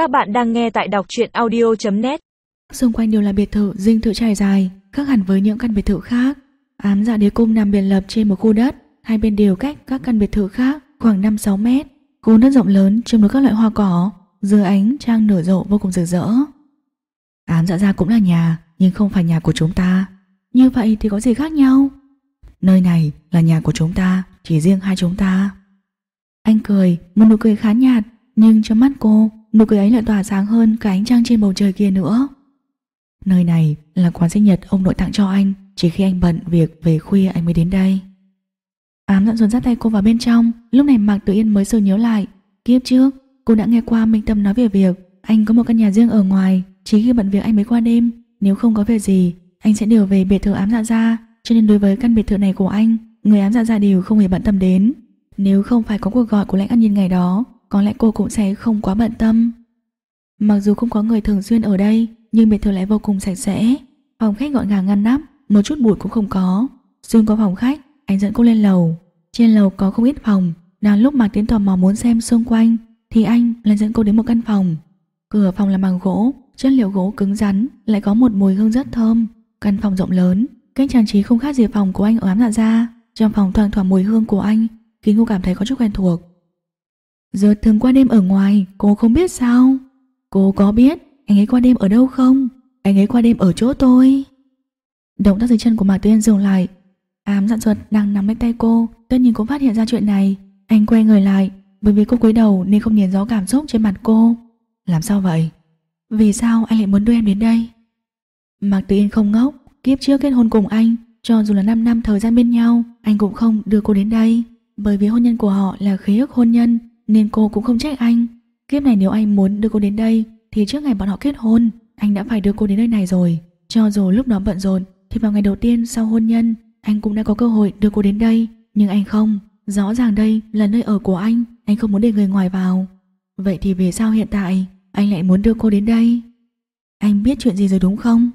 Các bạn đang nghe tại đọc truyện audio.net Xung quanh đều là biệt thự dinh thự trải dài, khác hẳn với những căn biệt thự khác. Ám dạ đế cung nằm biệt lập trên một khu đất, hai bên đều cách các căn biệt thự khác khoảng 5-6 mét. Khu đất rộng lớn trồng được các loại hoa cỏ, Dưa ánh trang nở rộ vô cùng rực rỡ. Ám dạ ra cũng là nhà, nhưng không phải nhà của chúng ta. Như vậy thì có gì khác nhau? Nơi này là nhà của chúng ta, chỉ riêng hai chúng ta. Anh cười, một nụ cười khá nhạt, nhưng trong mắt cô, nụ cười ấy lại tỏa sáng hơn cả ánh trăng trên bầu trời kia nữa. Nơi này là quán sinh nhật ông nội tặng cho anh, chỉ khi anh bận việc về khuya anh mới đến đây. Ám dặn dồn dắt tay cô vào bên trong, lúc này Mạc Tử Yên mới sờ nhớ lại. Kiếp trước, cô đã nghe qua Minh Tâm nói về việc anh có một căn nhà riêng ở ngoài, chỉ khi bận việc anh mới qua đêm, nếu không có việc gì, anh sẽ đều về biệt thự ám dạ ra, cho nên đối với căn biệt thự này của anh, người ám dạ ra đều không hề bận tâm đến. Nếu không phải có cuộc gọi của lãnh ăn nhìn ngày đó, có lẽ cô cũng sẽ không quá bận tâm. Mặc dù không có người thường xuyên ở đây, nhưng biệt thự lại vô cùng sạch sẽ. Phòng khách gọn gàng ngăn nắp, một chút bụi cũng không có. Xuyên có phòng khách, anh dẫn cô lên lầu. Trên lầu có không ít phòng, đang lúc Mạc Tiến tò mò muốn xem xung quanh, thì anh lại dẫn cô đến một căn phòng. Cửa phòng là bằng gỗ, chất liệu gỗ cứng rắn, lại có một mùi hương rất thơm. Căn phòng rộng lớn, cách trang trí không khác gì phòng của anh ở ám dạ ra. Trong phòng thoang thoảng mùi hương của anh, khiến cô cảm thấy có chút quen thuộc. Giờ thường qua đêm ở ngoài, cô không biết sao? Cô có biết anh ấy qua đêm ở đâu không? Anh ấy qua đêm ở chỗ tôi. Động tác dưới chân của Mạc Tuyên dừng lại. Ám dặn ruột đang nắm lấy tay cô, tất nhiên cũng phát hiện ra chuyện này. Anh quay người lại, bởi vì cô cúi đầu nên không nhìn rõ cảm xúc trên mặt cô. Làm sao vậy? Vì sao anh lại muốn đưa em đến đây? Mạc Tuyên không ngốc, kiếp trước kết hôn cùng anh, cho dù là 5 năm thời gian bên nhau, anh cũng không đưa cô đến đây. Bởi vì hôn nhân của họ là khế ước hôn nhân, nên cô cũng không trách anh. Kiếp này nếu anh muốn đưa cô đến đây thì trước ngày bọn họ kết hôn, anh đã phải đưa cô đến nơi này rồi. Cho dù lúc đó bận rộn thì vào ngày đầu tiên sau hôn nhân, anh cũng đã có cơ hội đưa cô đến đây, nhưng anh không. Rõ ràng đây là nơi ở của anh, anh không muốn để người ngoài vào. Vậy thì vì sao hiện tại anh lại muốn đưa cô đến đây? Anh biết chuyện gì rồi đúng không?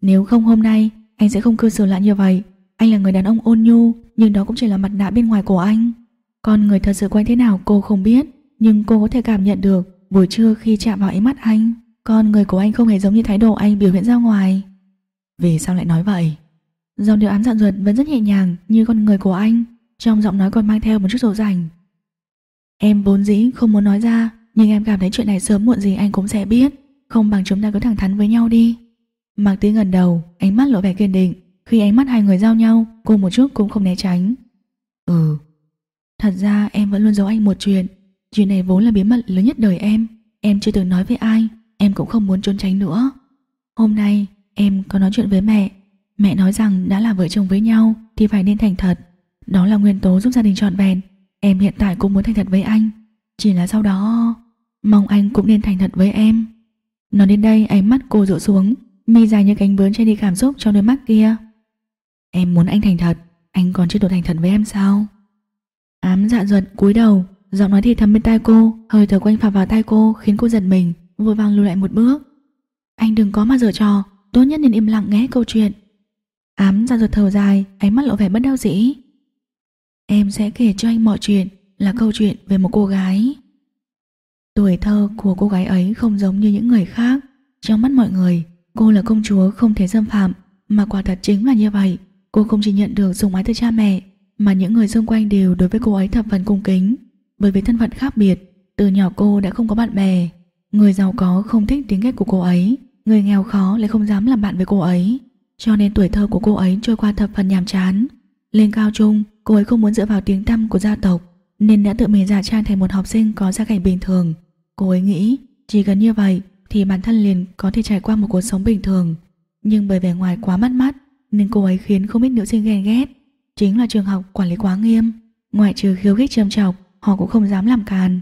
Nếu không hôm nay, anh sẽ không cư xử lại như vậy. Anh là người đàn ông ôn nhu, nhưng đó cũng chỉ là mặt nạ bên ngoài của anh. Con người thật sự quen thế nào cô không biết, nhưng cô có thể cảm nhận được buổi trưa khi chạm vào ánh mắt anh, con người của anh không hề giống như thái độ anh biểu hiện ra ngoài. Vì sao lại nói vậy? Dòng điều án dặn ruột vẫn rất nhẹ nhàng như con người của anh, trong giọng nói còn mang theo một chút dỗ dành. Em vốn dĩ không muốn nói ra, nhưng em cảm thấy chuyện này sớm muộn gì anh cũng sẽ biết, không bằng chúng ta cứ thẳng thắn với nhau đi. Mạc Tý gần đầu, ánh mắt lộ vẻ kiên định, khi ánh mắt hai người giao nhau, cô một chút cũng không né tránh. Ừ, Thật ra em vẫn luôn giấu anh một chuyện. Chuyện này vốn là bí mật lớn nhất đời em. Em chưa từng nói với ai. Em cũng không muốn trốn tránh nữa. Hôm nay, em có nói chuyện với mẹ. Mẹ nói rằng đã là vợ chồng với nhau Thì phải nên thành thật. Đó là nguyên tố giúp gia đình trọn vẹn. Em hiện tại cũng muốn thành thật với anh. Chỉ là sau đó, Mong anh cũng nên thành thật với em. Nói đến đây, ánh mắt cô rũ xuống, Mi dài như cánh bướm che đi cảm xúc trong đôi mắt kia. Em muốn anh thành thật. Anh còn chưa đủ thành thật với em sao? Ám dạ giật cúi đầu, giọng nói thì thầm bên tai cô, hơi thở quanh phả vào tai cô khiến cô giật mình, vội vàng lùi lại một bước. Anh đừng có mà giở trò, tốt nhất nên im lặng nghe câu chuyện. Ám dạ giật thở dài, ánh mắt lộ vẻ bất đau dĩ. Em sẽ kể cho anh mọi chuyện, là câu chuyện về một cô gái. Tuổi thơ của cô gái ấy không giống như những người khác. Trong mắt mọi người, cô là công chúa không thể xâm phạm, mà quả thật chính là như vậy. Cô không chỉ nhận được sủng ái từ cha mẹ, mà những người xung quanh đều đối với cô ấy thập phần cung kính. Bởi vì thân phận khác biệt, từ nhỏ cô đã không có bạn bè. Người giàu có không thích tiếng ghét của cô ấy, người nghèo khó lại không dám làm bạn với cô ấy. Cho nên tuổi thơ của cô ấy trôi qua thập phần nhàm chán. Lên cao trung, cô ấy không muốn dựa vào tiếng tăm của gia tộc, nên đã tự mình giả trang thành một học sinh có gia cảnh bình thường. Cô ấy nghĩ, chỉ cần như vậy thì bản thân liền có thể trải qua một cuộc sống bình thường. Nhưng bởi vẻ ngoài quá mắt mắt, nên cô ấy khiến không ít nữ sinh ghen ghét chính là trường học quản lý quá nghiêm, ngoại trừ khiêu khích châm chọc, họ cũng không dám làm càn.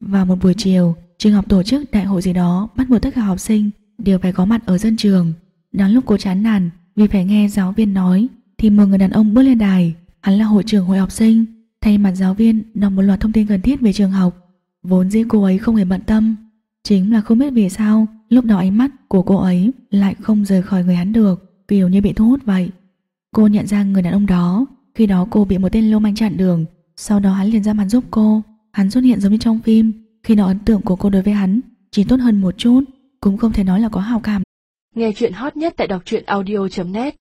Vào một buổi chiều, trường học tổ chức đại hội gì đó bắt buộc tất cả học sinh đều phải có mặt ở sân trường. Đáng lúc cô chán nản vì phải nghe giáo viên nói thì một người đàn ông bước lên đài, hắn là hội trưởng hội học sinh, thay mặt giáo viên đọc một loạt thông tin cần thiết về trường học. Vốn dĩ cô ấy không hề bận tâm, chính là không biết vì sao lúc đó ánh mắt của cô ấy lại không rời khỏi người hắn được, kiểu như bị thu hút vậy. Cô nhận ra người đàn ông đó. Khi đó cô bị một tên lô manh chặn đường. Sau đó hắn liền ra mặt giúp cô. Hắn xuất hiện giống như trong phim. Khi đó ấn tượng của cô đối với hắn Chỉ tốt hơn một chút, Cũng không thể nói là có hào cảm. Nghe chuyện hot nhất tại đọc truyện audio.net